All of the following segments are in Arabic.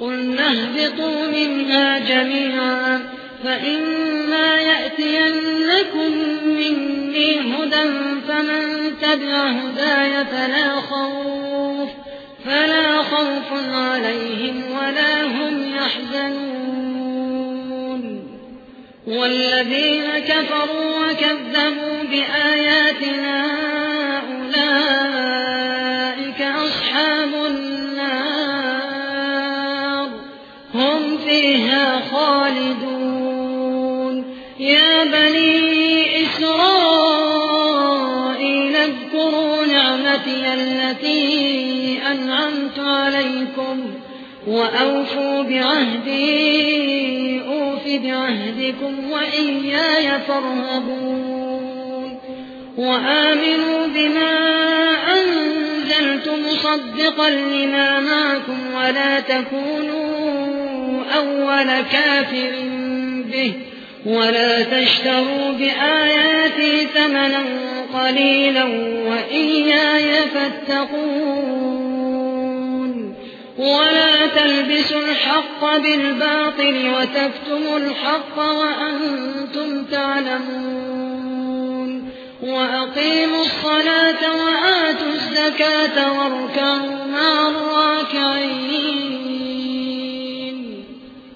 قلنا اهبطوا منها جميعا فإما يأتينكم مني هدى فمن تبع هداي فلا خوف فلا خوف عليهم ولا هم يحزنون والذين كفروا وكذبوا بآياتنا فيها خالدون. يا بني إسرائيل اذكروا نعمتي التي أنعمت عليكم وأوفوا بعهدي أوف بعهدكم وإياي فارهبون. وآمنوا بما أنزلت مصدقا لما معكم ولا تكونوا أول كافر به. ولا تشتروا بآياتي ثمنا قليلا وإياي فاتقون. ولا تلبسوا الحق بالباطل وتكتموا الحق وأنتم تعلمون. وأقيموا الصلاة وآتوا الزكاة واركعوا مع الراكعين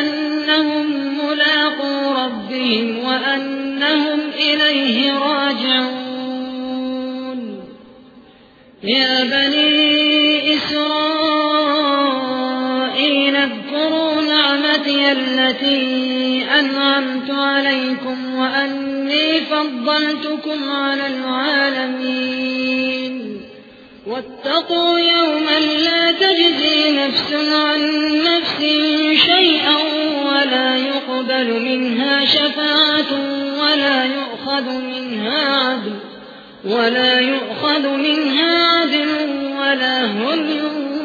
أنهم ملاقوا ربهم وأنهم إليه راجعون. يا بني إسرائيل اذكروا نعمتي التي أنعمت عليكم وأني فضلتكم على العالمين. واتقوا يوما لا تجزي نفس عن يقبل منها شفاعة ولا يؤخذ منها عدل ولا يؤخذ منها عدل ولا هم يؤخذ